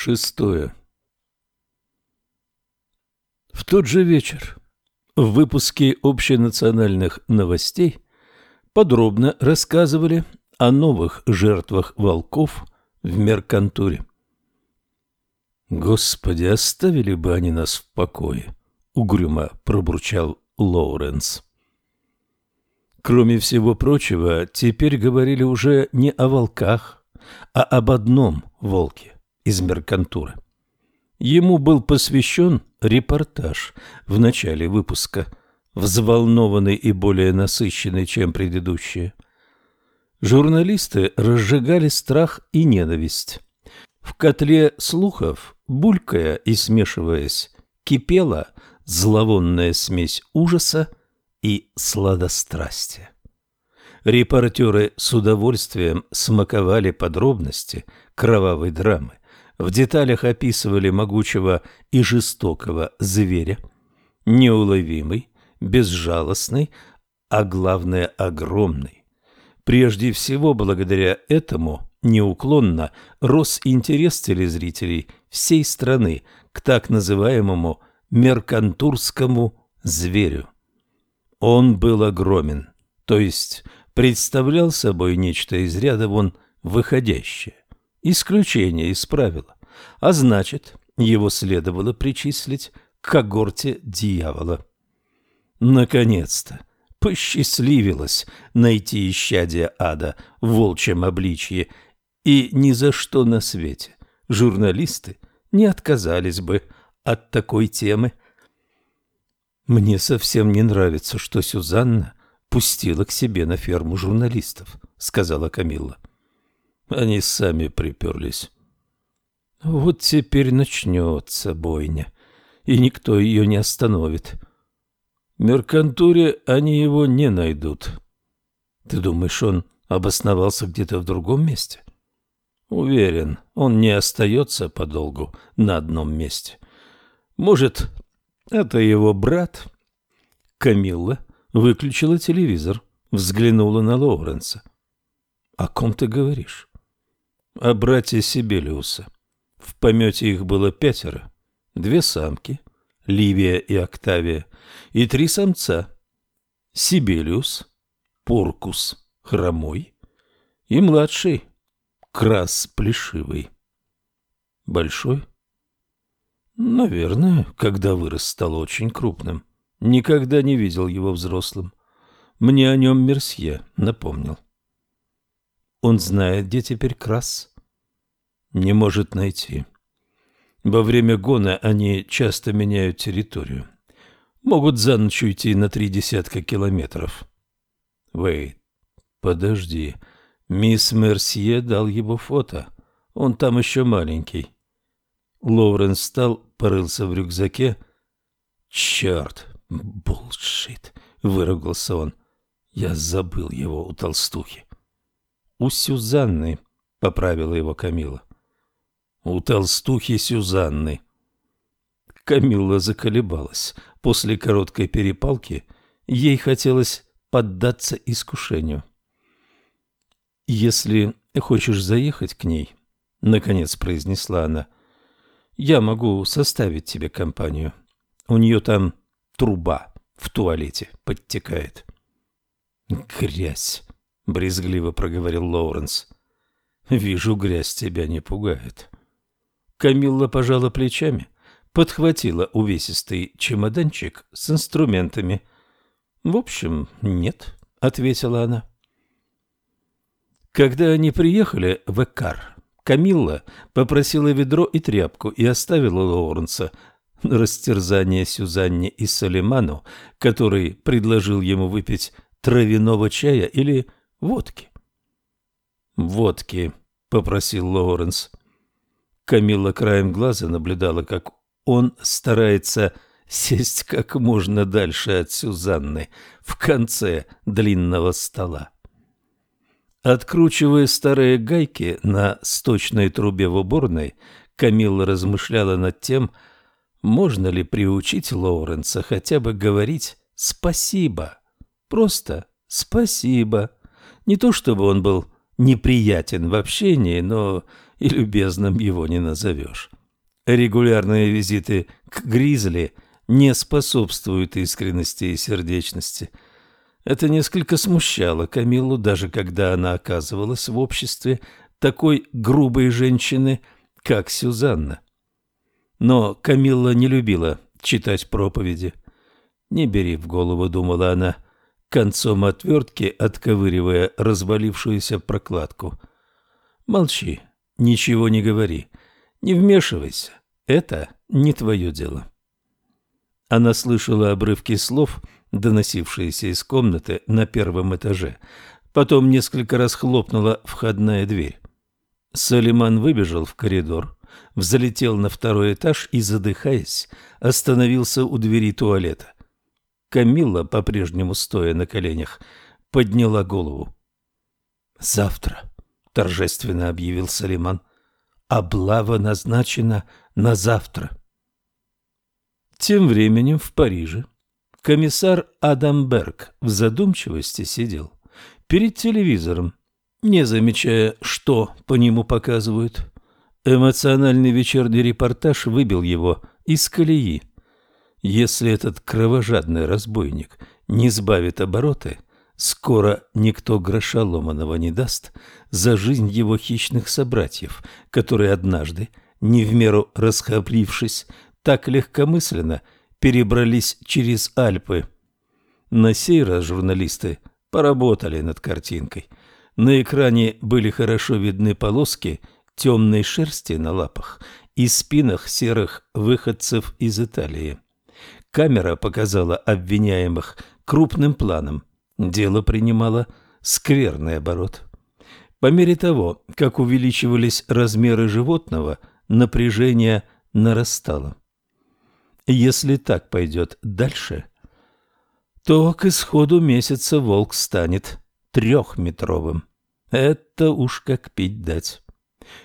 Шестое. В тот же вечер в выпуске общенациональных новостей подробно рассказывали о новых жертвах волков в Меркантуре. «Господи, оставили бы они нас в покое!» — угрюмо пробурчал Лоуренс. Кроме всего прочего, теперь говорили уже не о волках, а об одном волке из Меркантура. Ему был посвящен репортаж в начале выпуска, взволнованный и более насыщенный, чем предыдущие. Журналисты разжигали страх и ненависть. В котле слухов, булькая и смешиваясь, кипела зловонная смесь ужаса и сладострастия. Репортеры с удовольствием смаковали подробности кровавой драмы, в деталях описывали могучего и жестокого зверя, неуловимый, безжалостный, а главное огромный. Прежде всего, благодаря этому неуклонно рос интерес телезрителей всей страны к так называемому меркантурскому зверю. Он был огромен, то есть представлял собой нечто из ряда вон выходящее исключение из правила, а значит, его следовало причислить к когорте дьявола. Наконец-то посчастливилось найти исчадие ада в волчьем обличье, и ни за что на свете журналисты не отказались бы от такой темы. Мне совсем не нравится, что Сюзанна пустила к себе на ферму журналистов, сказала Камилла. Они сами приперлись. Вот теперь начнется бойня, и никто ее не остановит. В Меркантуре они его не найдут. Ты думаешь, он обосновался где-то в другом месте? Уверен, он не остается подолгу на одном месте. Может, это его брат? Камилла выключила телевизор, взглянула на Лоуренса. О ком ты говоришь? О брате Сибелиуса. В помете их было пятеро, две самки, Ливия и Октавия, и три самца, Сибелиус, Поркус, хромой, и младший, Крас плешивый. Большой? Наверное, когда вырос, стал очень крупным. Никогда не видел его взрослым. Мне о нем Мерсье напомнил. Он знает, где теперь Крас? Не может найти. Во время гона они часто меняют территорию. Могут за ночь уйти на три десятка километров. Вейт, подожди. Мисс Мерсье дал его фото. Он там еще маленький. Лоуренс встал, порылся в рюкзаке. Черт, булшит, выругался он. Я забыл его у толстухи. У Сюзанны, поправила его Камила. У толстухи Сюзанны. Камилла заколебалась. После короткой перепалки ей хотелось поддаться искушению. «Если хочешь заехать к ней», — наконец произнесла она, — «я могу составить тебе компанию. У нее там труба в туалете подтекает». «Грязь», брезгливо проговорил Лоуренс. Вижу, грязь тебя не пугает. Камилла пожала плечами, подхватила увесистый чемоданчик с инструментами. В общем, нет, ответила она. Когда они приехали в Экар, Камилла попросила ведро и тряпку и оставила Лоуренса на растерзание Сюзанне и Салиману, который предложил ему выпить травяного чая или водки. «Водки», — попросил Лоуренс. Камилла краем глаза наблюдала, как он старается сесть как можно дальше от Сюзанны в конце длинного стола. Откручивая старые гайки на сточной трубе в уборной, Камилла размышляла над тем, можно ли приучить Лоуренса хотя бы говорить «спасибо». Просто «спасибо». Не то чтобы он был неприятен в общении, но и любезным его не назовешь. Регулярные визиты к Гризли не способствуют искренности и сердечности. Это несколько смущало Камиллу, даже когда она оказывалась в обществе такой грубой женщины, как Сюзанна. Но Камилла не любила читать проповеди. «Не бери в голову», — думала она, концом отвертки отковыривая развалившуюся прокладку. «Молчи, ничего не говори, не вмешивайся, это не твое дело». Она слышала обрывки слов, доносившиеся из комнаты на первом этаже. Потом несколько раз хлопнула входная дверь. Салиман выбежал в коридор, взлетел на второй этаж и, задыхаясь, остановился у двери туалета. Камилла, по-прежнему стоя на коленях, подняла голову. «Завтра», — торжественно объявил Салиман, — «облава назначена на завтра». Тем временем в Париже комиссар Адамберг в задумчивости сидел перед телевизором, не замечая, что по нему показывают. Эмоциональный вечерний репортаж выбил его из колеи. Если этот кровожадный разбойник не сбавит обороты, скоро никто гроша ломаного не даст за жизнь его хищных собратьев, которые однажды, не в меру расхоплившись, так легкомысленно перебрались через Альпы. На сей раз журналисты поработали над картинкой. На экране были хорошо видны полоски темной шерсти на лапах и спинах серых выходцев из Италии. Камера показала обвиняемых крупным планом. Дело принимало скверный оборот. По мере того, как увеличивались размеры животного, напряжение нарастало. Если так пойдет дальше, то к исходу месяца волк станет трехметровым. Это уж как пить дать.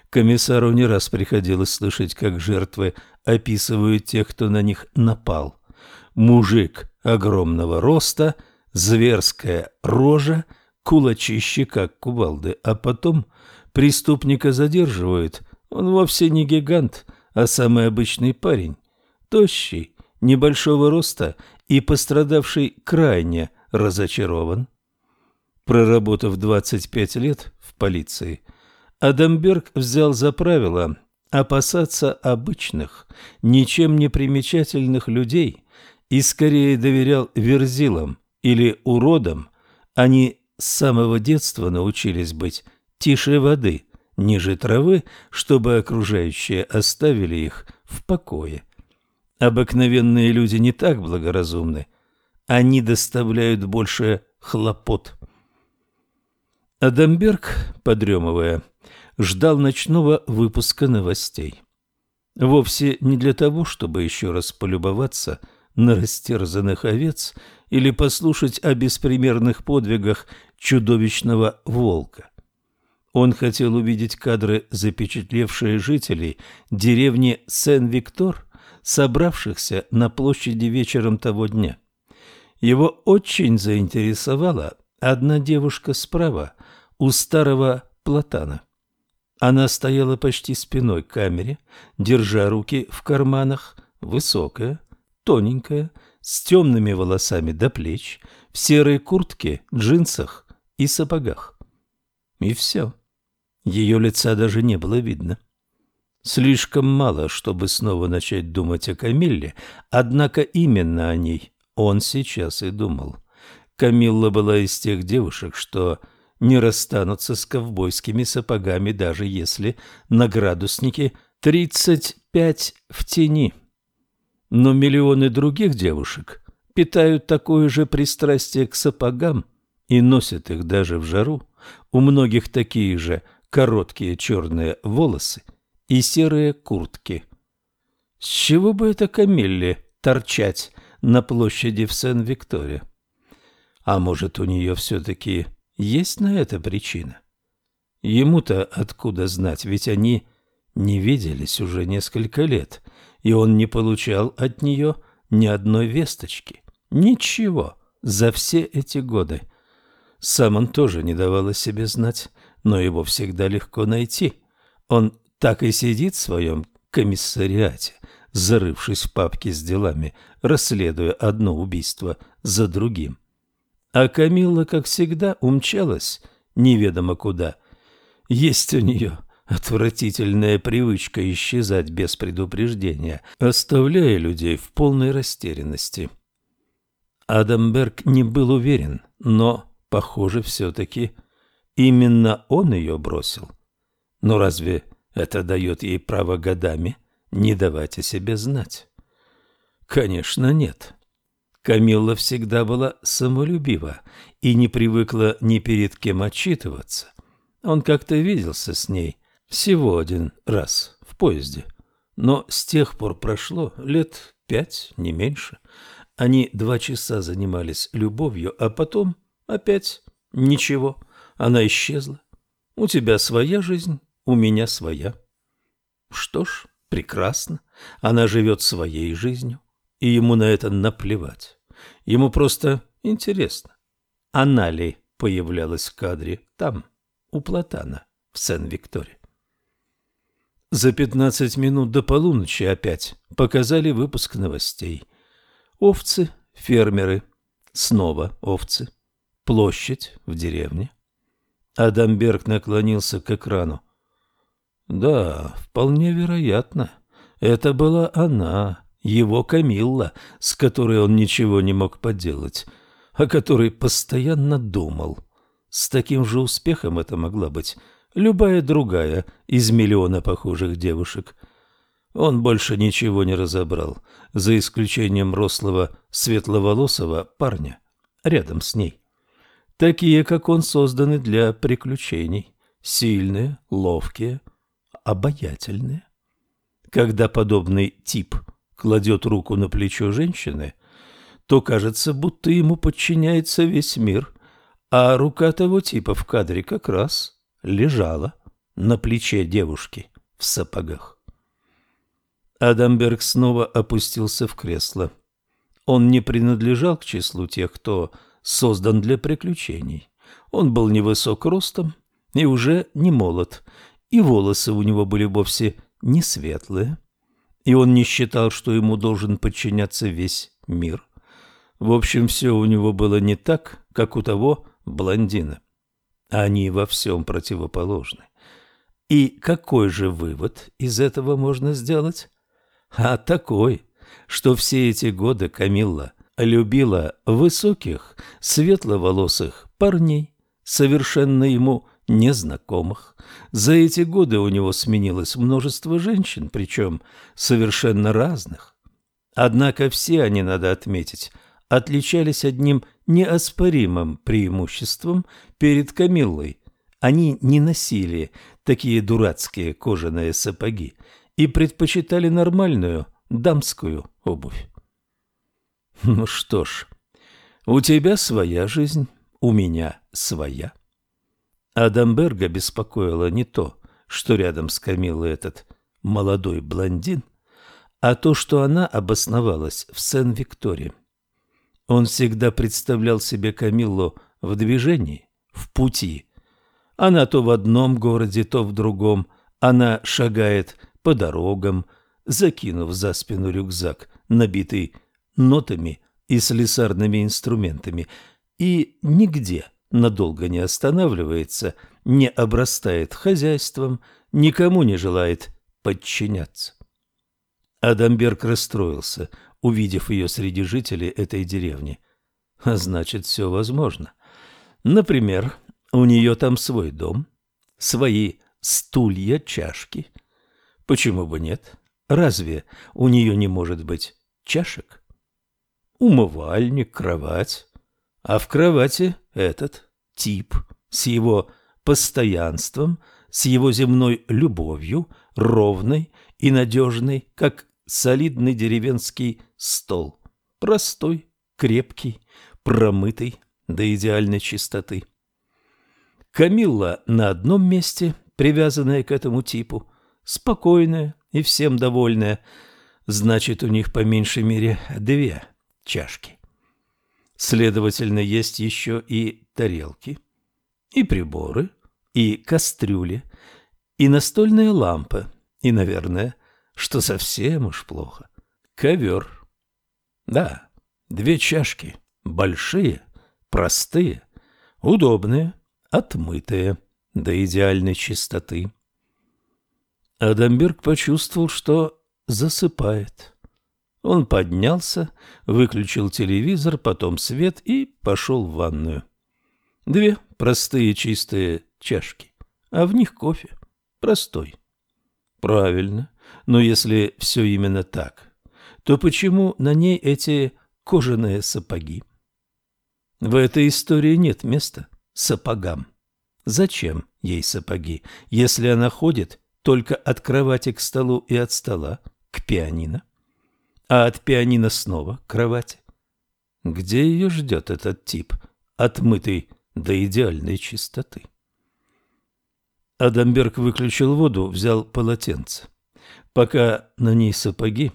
Комиссару не раз приходилось слышать, как жертвы описывают тех, кто на них напал. Мужик огромного роста, зверская рожа, кулачище, как кувалды, а потом преступника задерживают. Он вовсе не гигант, а самый обычный парень тощий, небольшого роста и пострадавший крайне разочарован. Проработав 25 лет в полиции, Адамберг взял за правило опасаться обычных, ничем не примечательных людей и скорее доверял верзилам или уродам. Они с самого детства научились быть тише воды, ниже травы, чтобы окружающие оставили их в покое. Обыкновенные люди не так благоразумны. Они доставляют больше хлопот. Адамберг, подремывая, ждал ночного выпуска новостей. Вовсе не для того, чтобы еще раз полюбоваться на растерзанных овец или послушать о беспримерных подвигах чудовищного волка. Он хотел увидеть кадры, запечатлевшие жителей деревни Сен-Виктор собравшихся на площади вечером того дня. Его очень заинтересовала одна девушка справа, у старого платана. Она стояла почти спиной к камере, держа руки в карманах, высокая, тоненькая, с темными волосами до плеч, в серой куртке, джинсах и сапогах. И все. Ее лица даже не было видно. Слишком мало, чтобы снова начать думать о Камилле, однако именно о ней он сейчас и думал. Камилла была из тех девушек, что не расстанутся с ковбойскими сапогами, даже если на градуснике 35 в тени. Но миллионы других девушек питают такое же пристрастие к сапогам и носят их даже в жару. У многих такие же короткие черные волосы – и серые куртки. С чего бы это Камилле торчать на площади в Сен-Викторе? А может, у нее все-таки есть на это причина? Ему-то откуда знать, ведь они не виделись уже несколько лет, и он не получал от нее ни одной весточки. Ничего за все эти годы. Сам он тоже не давал о себе знать, но его всегда легко найти. Он так и сидит в своем комиссариате, зарывшись в папки с делами, расследуя одно убийство за другим. А Камилла, как всегда, умчалась неведомо куда. Есть у нее отвратительная привычка исчезать без предупреждения, оставляя людей в полной растерянности. Адамберг не был уверен, но, похоже, все-таки именно он ее бросил. Но разве это дает ей право годами не давать о себе знать? Конечно, нет. Камилла всегда была самолюбива и не привыкла ни перед кем отчитываться. Он как-то виделся с ней всего один раз в поезде. Но с тех пор прошло лет пять, не меньше. Они два часа занимались любовью, а потом опять ничего. Она исчезла. У тебя своя жизнь, у меня своя. Что ж, прекрасно. Она живет своей жизнью и ему на это наплевать. Ему просто интересно, она ли появлялась в кадре там, у Платана, в Сен-Викторе. За пятнадцать минут до полуночи опять показали выпуск новостей. Овцы, фермеры, снова овцы, площадь в деревне. Адамберг наклонился к экрану. Да, вполне вероятно, это была она, его Камилла, с которой он ничего не мог поделать, о которой постоянно думал. С таким же успехом это могла быть любая другая из миллиона похожих девушек. Он больше ничего не разобрал, за исключением рослого светловолосого парня рядом с ней. Такие, как он, созданы для приключений. Сильные, ловкие, обаятельные. Когда подобный тип – кладет руку на плечо женщины, то кажется, будто ему подчиняется весь мир, а рука того типа в кадре как раз лежала на плече девушки в сапогах. Адамберг снова опустился в кресло. Он не принадлежал к числу тех, кто создан для приключений. Он был невысок ростом и уже не молод, и волосы у него были вовсе не светлые, и он не считал, что ему должен подчиняться весь мир. В общем, все у него было не так, как у того блондина. Они во всем противоположны. И какой же вывод из этого можно сделать? А такой, что все эти годы Камилла любила высоких, светловолосых парней, совершенно ему незнакомых. За эти годы у него сменилось множество женщин, причем совершенно разных. Однако все они, надо отметить, отличались одним неоспоримым преимуществом перед Камиллой. Они не носили такие дурацкие кожаные сапоги и предпочитали нормальную дамскую обувь. Ну что ж, у тебя своя жизнь, у меня своя. Адамберга беспокоило не то, что рядом с Камилой этот молодой блондин, а то, что она обосновалась в Сен-Викторе. Он всегда представлял себе Камиллу в движении, в пути. Она то в одном городе, то в другом. Она шагает по дорогам, закинув за спину рюкзак, набитый нотами и слесарными инструментами, и нигде надолго не останавливается, не обрастает хозяйством, никому не желает подчиняться. Адамберг расстроился, увидев ее среди жителей этой деревни. А значит, все возможно. Например, у нее там свой дом, свои стулья, чашки. Почему бы нет? Разве у нее не может быть чашек? Умывальник, кровать. А в кровати этот тип с его постоянством, с его земной любовью, ровной и надежной, как солидный деревенский стол. Простой, крепкий, промытый до идеальной чистоты. Камилла на одном месте, привязанная к этому типу, спокойная и всем довольная, значит, у них по меньшей мере две чашки. Следовательно, есть еще и тарелки, и приборы, и кастрюли, и настольная лампа, и, наверное, что совсем уж плохо, ковер. Да, две чашки, большие, простые, удобные, отмытые до идеальной чистоты. Адамберг почувствовал, что засыпает. Он поднялся, выключил телевизор, потом свет и пошел в ванную. Две простые чистые чашки, а в них кофе. Простой. Правильно, но если все именно так, то почему на ней эти кожаные сапоги? В этой истории нет места сапогам. Зачем ей сапоги, если она ходит только от кровати к столу и от стола к пианино, а от пианино снова к кровати? Где ее ждет этот тип, отмытый до идеальной чистоты? Адамберг выключил воду, взял полотенце. Пока на ней сапоги,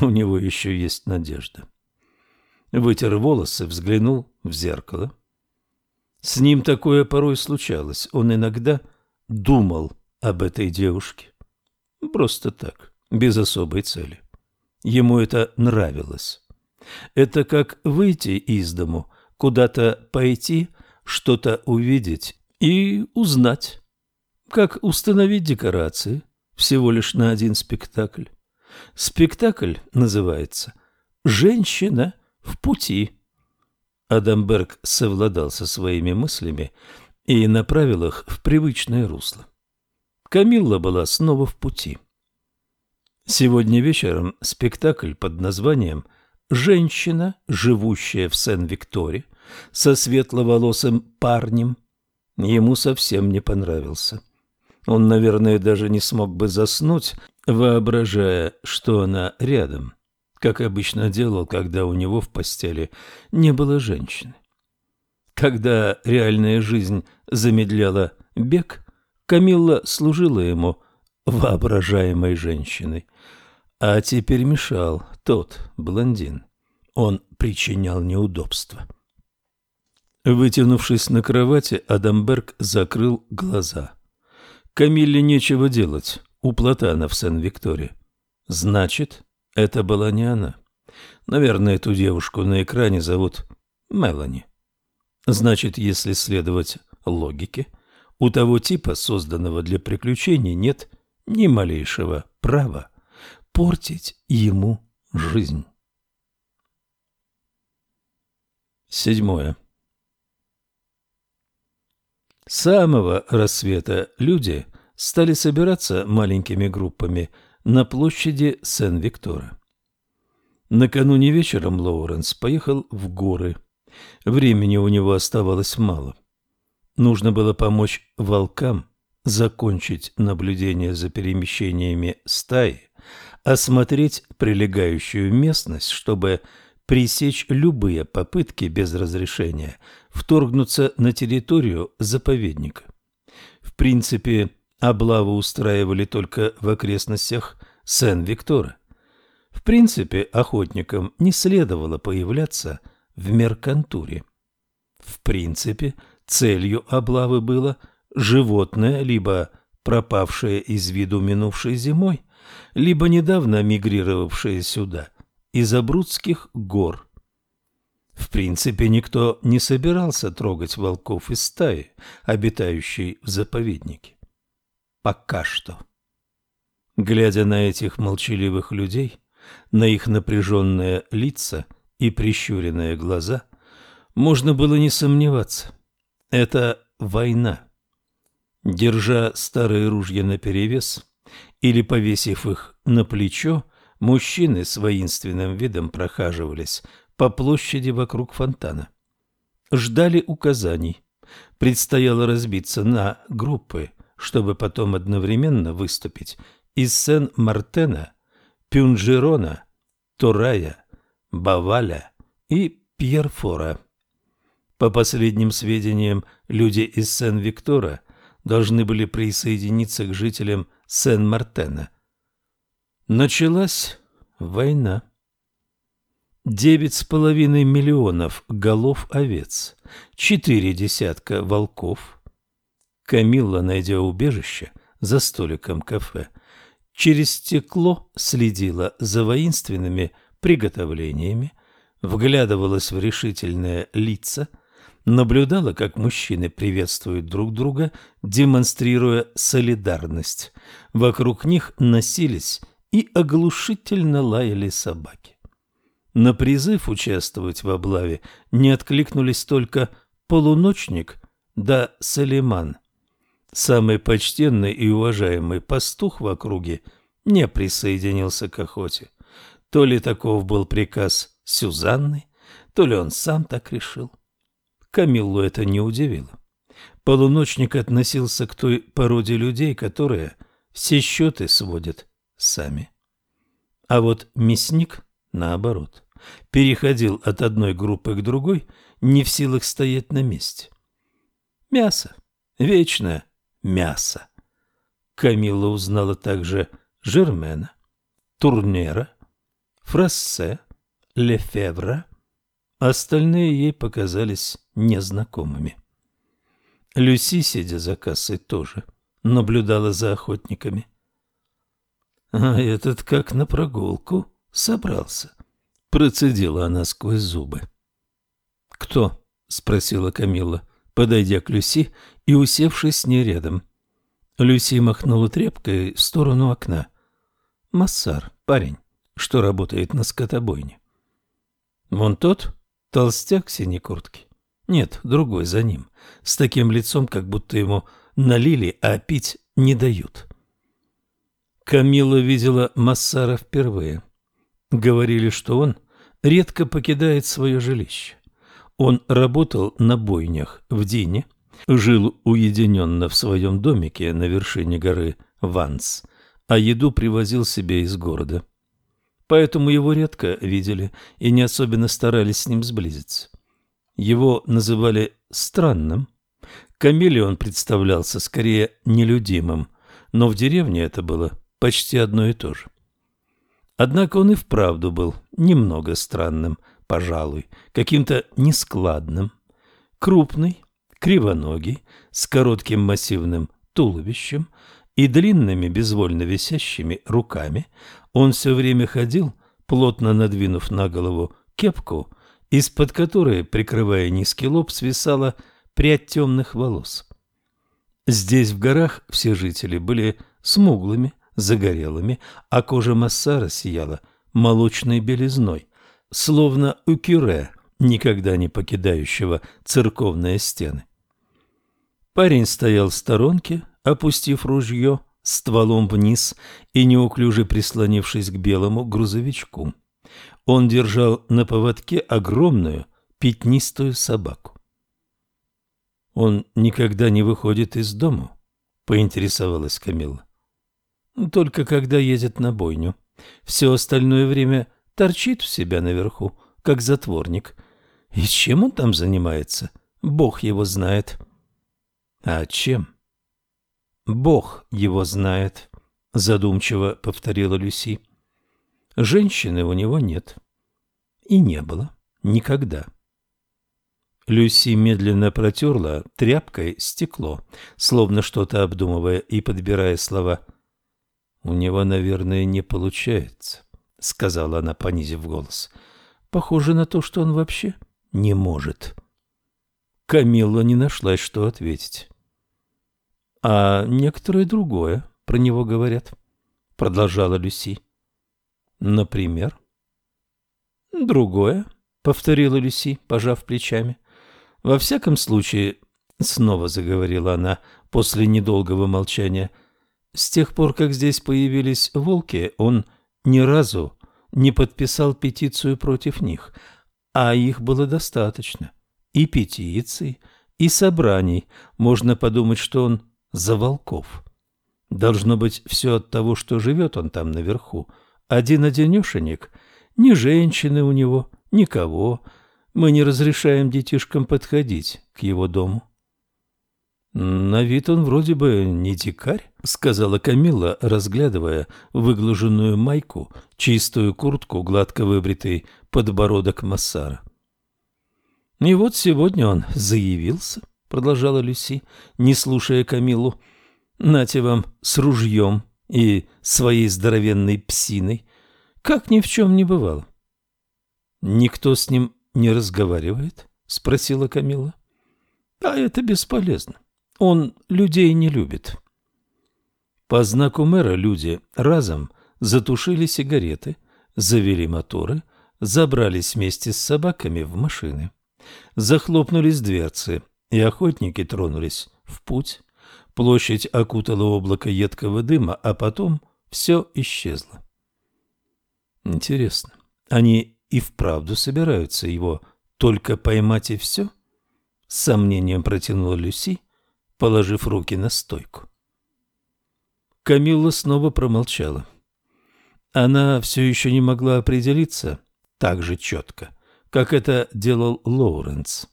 у него еще есть надежда. Вытер волосы, взглянул в зеркало. С ним такое порой случалось. Он иногда думал об этой девушке. Просто так, без особой цели. Ему это нравилось. Это как выйти из дому, куда-то пойти, что-то увидеть и узнать. Как установить декорации всего лишь на один спектакль. Спектакль называется «Женщина в пути». Адамберг совладал со своими мыслями и направил их в привычное русло. Камилла была снова в пути. Сегодня вечером спектакль под названием «Женщина, живущая в Сен-Викторе» со светловолосым парнем ему совсем не понравился. Он, наверное, даже не смог бы заснуть, воображая, что она рядом, как обычно делал, когда у него в постели не было женщины. Когда реальная жизнь замедляла бег, Камилла служила ему воображаемой женщиной, а теперь мешал тот блондин. Он причинял неудобства. Вытянувшись на кровати, Адамберг закрыл глаза – Камилле нечего делать у Платана в Сен-Викторе. Значит, это была не она. Наверное, эту девушку на экране зовут Мелани. Значит, если следовать логике, у того типа, созданного для приключений, нет ни малейшего права портить ему жизнь. Седьмое самого рассвета люди стали собираться маленькими группами на площади Сен-Виктора. Накануне вечером Лоуренс поехал в горы. Времени у него оставалось мало. Нужно было помочь волкам закончить наблюдение за перемещениями стаи, осмотреть прилегающую местность, чтобы пресечь любые попытки без разрешения вторгнуться на территорию заповедника. В принципе, облавы устраивали только в окрестностях Сен-Виктора. В принципе, охотникам не следовало появляться в Меркантуре. В принципе, целью облавы было животное, либо пропавшее из виду минувшей зимой, либо недавно мигрировавшее сюда из Абрудских гор – в принципе, никто не собирался трогать волков из стаи, обитающей в заповеднике. Пока что. Глядя на этих молчаливых людей, на их напряженные лица и прищуренные глаза, можно было не сомневаться. Это война. Держа старые ружья наперевес или повесив их на плечо, мужчины с воинственным видом прохаживались по площади вокруг фонтана. Ждали указаний. Предстояло разбиться на группы, чтобы потом одновременно выступить из Сен-Мартена, Пюнжерона, Турая, Баваля и Пьерфора. По последним сведениям, люди из Сен-Виктора должны были присоединиться к жителям Сен-Мартена. Началась война. Девять с половиной миллионов голов овец, четыре десятка волков. Камилла, найдя убежище за столиком кафе, через стекло следила за воинственными приготовлениями, вглядывалась в решительные лица, наблюдала, как мужчины приветствуют друг друга, демонстрируя солидарность. Вокруг них носились и оглушительно лаяли собаки. На призыв участвовать в облаве не откликнулись только полуночник да Салиман. Самый почтенный и уважаемый пастух в округе не присоединился к охоте. То ли таков был приказ Сюзанны, то ли он сам так решил. Камиллу это не удивило. Полуночник относился к той породе людей, которые все счеты сводят сами. А вот мясник, наоборот, переходил от одной группы к другой, не в силах стоять на месте. Мясо, вечное мясо. Камилла узнала также Жермена, Турнера, Фрассе, Лефевра. Остальные ей показались незнакомыми. Люси, сидя за кассой, тоже наблюдала за охотниками. «А этот как на прогулку собрался», — процедила она сквозь зубы. «Кто?» — спросила Камилла, подойдя к Люси и усевшись с ней рядом. Люси махнула тряпкой в сторону окна. «Массар, парень, что работает на скотобойне. Вон тот, толстяк в синей куртке. Нет, другой за ним, с таким лицом, как будто ему налили, а пить не дают. Камила видела Массара впервые. Говорили, что он редко покидает свое жилище. Он работал на бойнях в Дине, жил уединенно в своем домике на вершине горы Ванс, а еду привозил себе из города поэтому его редко видели и не особенно старались с ним сблизиться. Его называли странным. Камиле он представлялся скорее нелюдимым, но в деревне это было почти одно и то же. Однако он и вправду был немного странным, пожалуй, каким-то нескладным. Крупный, кривоногий, с коротким массивным туловищем и длинными безвольно висящими руками, он все время ходил, плотно надвинув на голову кепку, из-под которой, прикрывая низкий лоб, свисала прядь темных волос. Здесь, в горах, все жители были смуглыми, загорелыми, а кожа Массара сияла молочной белизной, словно у кюре, никогда не покидающего церковные стены. Парень стоял в сторонке, опустив ружье, стволом вниз и неуклюже прислонившись к белому грузовичку. Он держал на поводке огромную пятнистую собаку. «Он никогда не выходит из дому?» — поинтересовалась Камилла. «Только когда едет на бойню. Все остальное время торчит у себя наверху, как затворник. И чем он там занимается? Бог его знает». «А чем?» Бог его знает, задумчиво повторила Люси. Женщины у него нет. И не было. Никогда. Люси медленно протерла тряпкой стекло, словно что-то обдумывая и подбирая слова. «У него, наверное, не получается», — сказала она, понизив голос. «Похоже на то, что он вообще не может». Камилла не нашлась, что ответить. А некоторые другое про него говорят, продолжала Люси. Например? Другое, повторила Люси, пожав плечами. Во всяком случае, снова заговорила она после недолгого молчания, с тех пор, как здесь появились волки, он ни разу не подписал петицию против них, а их было достаточно. И петиций, и собраний. Можно подумать, что он за волков. Должно быть все от того, что живет он там наверху. Один-одинешенек, ни женщины у него, никого. Мы не разрешаем детишкам подходить к его дому. «На вид он вроде бы не дикарь», — сказала Камила, разглядывая выглаженную майку, чистую куртку, гладко выбритый подбородок Массара. «И вот сегодня он заявился», продолжала Люси, не слушая Камилу. «Нате вам с ружьем и своей здоровенной псиной, как ни в чем не бывало». «Никто с ним не разговаривает?» — спросила Камила. «А это бесполезно. Он людей не любит». По знаку мэра люди разом затушили сигареты, завели моторы, забрались вместе с собаками в машины. Захлопнулись дверцы, и охотники тронулись в путь. Площадь окутала облако едкого дыма, а потом все исчезло. Интересно, они и вправду собираются его только поймать и все? С сомнением протянула Люси, положив руки на стойку. Камилла снова промолчала. Она все еще не могла определиться так же четко, как это делал Лоуренс.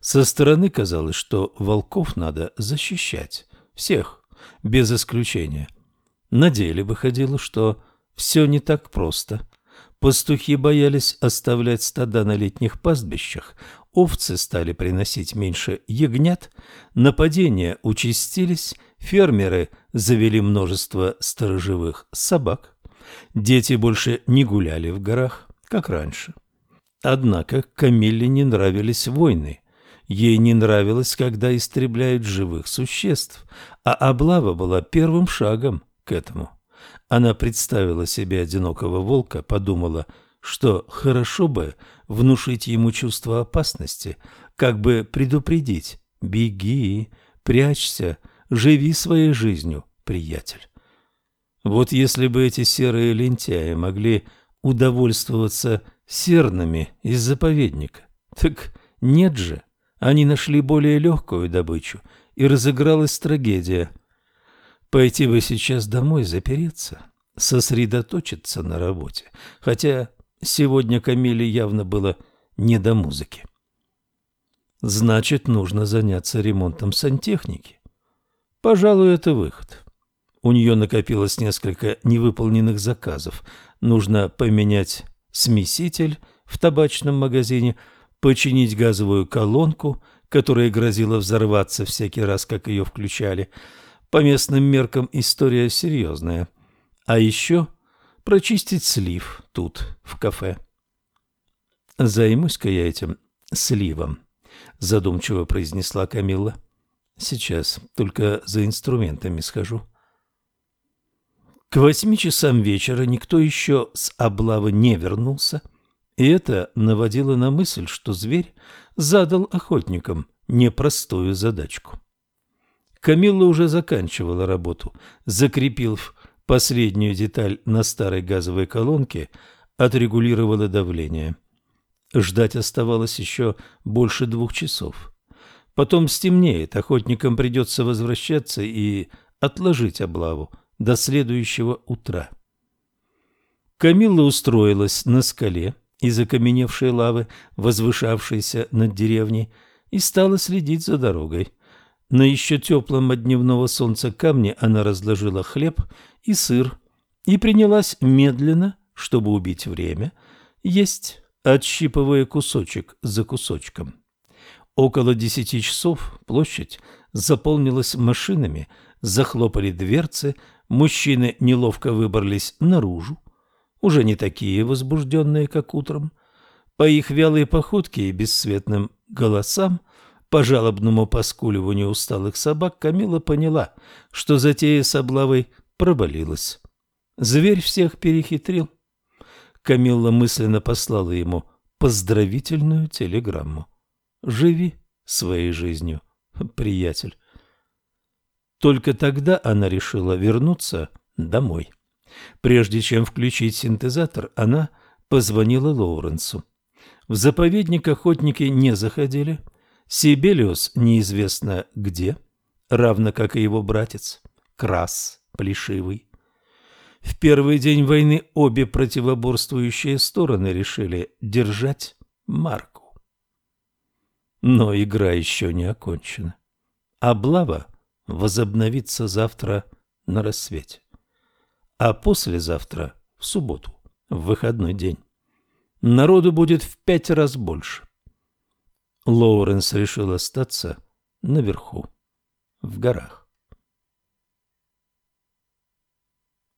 Со стороны казалось, что волков надо защищать, всех, без исключения. На деле выходило, что все не так просто. Пастухи боялись оставлять стада на летних пастбищах, овцы стали приносить меньше ягнят, нападения участились, фермеры завели множество сторожевых собак, дети больше не гуляли в горах, как раньше. Однако Камилле не нравились войны, ей не нравилось, когда истребляют живых существ, а облава была первым шагом к этому. Она представила себе одинокого волка, подумала, что хорошо бы внушить ему чувство опасности, как бы предупредить «беги, прячься, живи своей жизнью, приятель». Вот если бы эти серые лентяи могли удовольствоваться сернами из заповедника, так нет же, они нашли более легкую добычу, и разыгралась трагедия – Пойти бы сейчас домой запереться, сосредоточиться на работе. Хотя сегодня Камиле явно было не до музыки. Значит, нужно заняться ремонтом сантехники. Пожалуй, это выход. У нее накопилось несколько невыполненных заказов. Нужно поменять смеситель в табачном магазине, починить газовую колонку, которая грозила взорваться всякий раз, как ее включали – по местным меркам история серьезная. А еще прочистить слив тут, в кафе. «Займусь-ка я этим сливом», — задумчиво произнесла Камилла. «Сейчас только за инструментами схожу». К восьми часам вечера никто еще с облавы не вернулся, и это наводило на мысль, что зверь задал охотникам непростую задачку. Камилла уже заканчивала работу, закрепив последнюю деталь на старой газовой колонке, отрегулировала давление. Ждать оставалось еще больше двух часов. Потом стемнеет, охотникам придется возвращаться и отложить облаву до следующего утра. Камилла устроилась на скале из окаменевшей лавы, возвышавшейся над деревней, и стала следить за дорогой. На еще теплом от дневного солнца камне она разложила хлеб и сыр и принялась медленно, чтобы убить время, есть, отщипывая кусочек за кусочком. Около десяти часов площадь заполнилась машинами, захлопали дверцы, мужчины неловко выбрались наружу, уже не такие возбужденные, как утром. По их вялой походке и бесцветным голосам по жалобному поскуливанию усталых собак Камила поняла, что затея с облавой провалилась. Зверь всех перехитрил. Камилла мысленно послала ему поздравительную телеграмму. «Живи своей жизнью, приятель». Только тогда она решила вернуться домой. Прежде чем включить синтезатор, она позвонила Лоуренсу. В заповедник охотники не заходили, Сибелиус неизвестно где, равно как и его братец, Крас Плешивый. В первый день войны обе противоборствующие стороны решили держать марку. Но игра еще не окончена. Облава возобновится завтра на рассвете. А послезавтра, в субботу, в выходной день, народу будет в пять раз больше. Лоуренс решил остаться наверху, в горах.